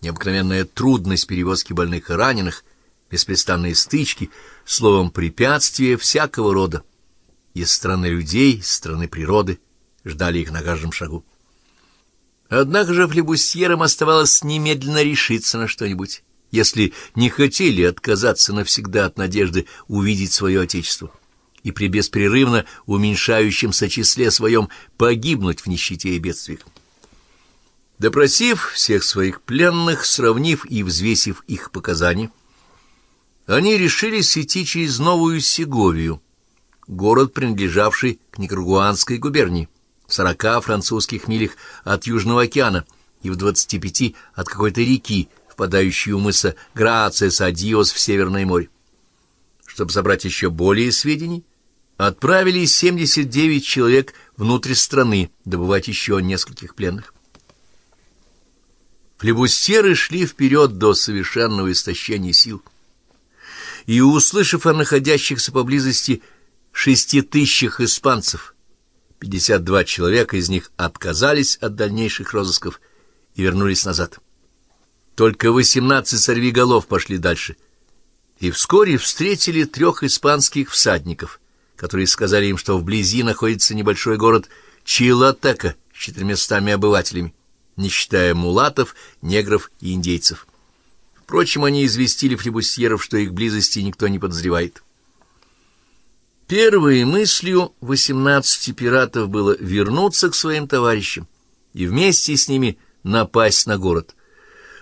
необыкновенная трудность перевозки больных и раненых, беспрестанные стычки, словом, препятствия всякого рода. Из страны людей, из страны природы ждали их на каждом шагу. Однако же флебусьерам оставалось немедленно решиться на что-нибудь, если не хотели отказаться навсегда от надежды увидеть свое Отечество и при беспрерывно уменьшающемся числе своем погибнуть в нищете и бедствиях. Допросив всех своих пленных, сравнив и взвесив их показания, они решились идти через Новую Сеговию, город, принадлежавший к Никарагуанской губернии, в сорока французских милях от Южного океана и в двадцати пяти от какой-то реки, впадающей у мыса Грациес-Адиос в Северное море. Чтобы собрать еще более сведений, отправили 79 человек внутрь страны добывать еще нескольких пленных. Флебустеры шли вперед до совершенного истощения сил. И, услышав о находящихся поблизости шести тысячах испанцев, 52 человека из них отказались от дальнейших розысков и вернулись назад. Только 18 сорвиголов пошли дальше, и вскоре встретили трех испанских всадников, которые сказали им, что вблизи находится небольшой город Чилатека с четырьмястами обывателями не считая мулатов, негров и индейцев. Впрочем, они известили флебусьеров, что их близости никто не подозревает. Первой мыслью восемнадцати пиратов было вернуться к своим товарищам и вместе с ними напасть на город.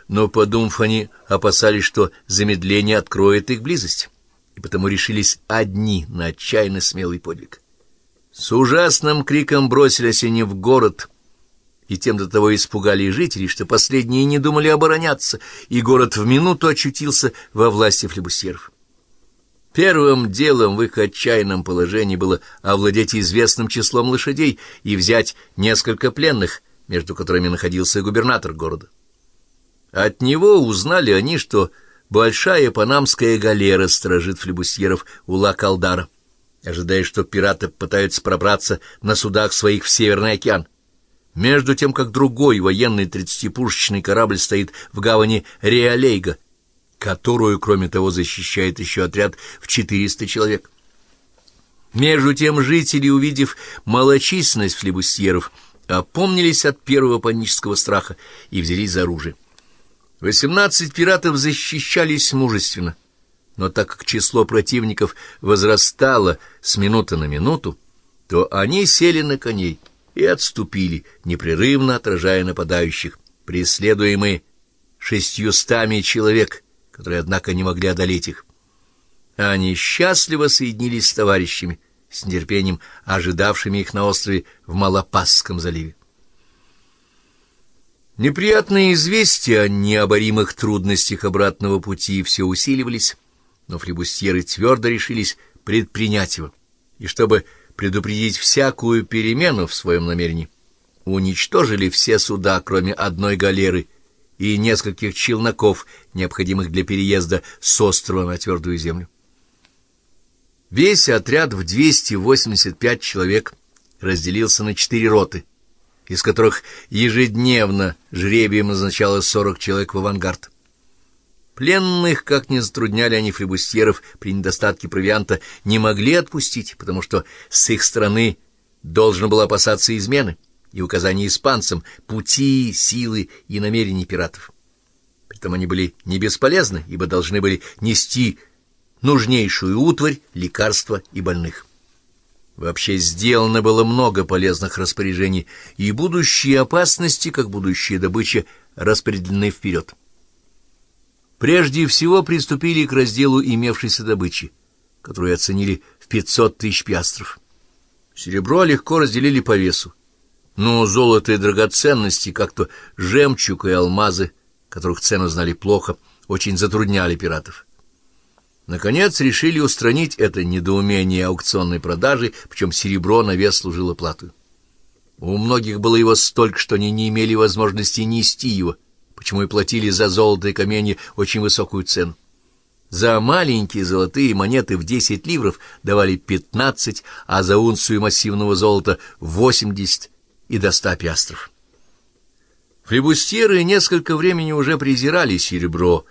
Но, подумав, они опасались, что замедление откроет их близость, и потому решились одни на отчаянно смелый подвиг. С ужасным криком бросились они в город — и тем до того испугали и жителей, что последние не думали обороняться, и город в минуту очутился во власти флебусьеров. Первым делом в их отчаянном положении было овладеть известным числом лошадей и взять несколько пленных, между которыми находился губернатор города. От него узнали они, что большая панамская галера сторожит флебусьеров у Ла-Калдара, ожидая, что пираты пытаются пробраться на судах своих в Северный океан между тем как другой военный тридцатипушечный корабль стоит в гавани Реалейга, которую, кроме того, защищает еще отряд в 400 человек. Между тем жители, увидев малочисленность флебусьеров, опомнились от первого панического страха и взялись за оружие. Восемнадцать пиратов защищались мужественно, но так как число противников возрастало с минуты на минуту, то они сели на коней — и отступили, непрерывно отражая нападающих, преследуемые шестьюстами человек, которые, однако, не могли одолеть их. Они счастливо соединились с товарищами, с нетерпением ожидавшими их на острове в Малопасском заливе. Неприятные известия о необоримых трудностях обратного пути все усиливались, но флебустьеры твердо решились предпринять его, и чтобы предупредить всякую перемену в своем намерении. Уничтожили все суда, кроме одной галеры и нескольких челноков, необходимых для переезда с острова на твердую землю. Весь отряд в 285 человек разделился на четыре роты, из которых ежедневно жребием назначалось 40 человек в авангард. Пленных, как ни затрудняли они флебустьеров при недостатке провианта, не могли отпустить, потому что с их стороны должно было опасаться измены и указания испанцам пути, силы и намерений пиратов. Притом они были не бесполезны, ибо должны были нести нужнейшую утварь, лекарства и больных. Вообще сделано было много полезных распоряжений, и будущие опасности, как будущая добыча, распределены вперед. Прежде всего приступили к разделу имевшейся добычи, которую оценили в 500 тысяч пиастров. Серебро легко разделили по весу, но золото и драгоценности, как-то жемчуг и алмазы, которых цену знали плохо, очень затрудняли пиратов. Наконец решили устранить это недоумение аукционной продажи, причем серебро на вес служило платой. У многих было его столько, что они не имели возможности нести его — почему и платили за золото и камни очень высокую цену. За маленькие золотые монеты в 10 ливров давали 15, а за унцию массивного золота 80 и до 100 пиастров. Флебустьеры несколько времени уже презирали серебро,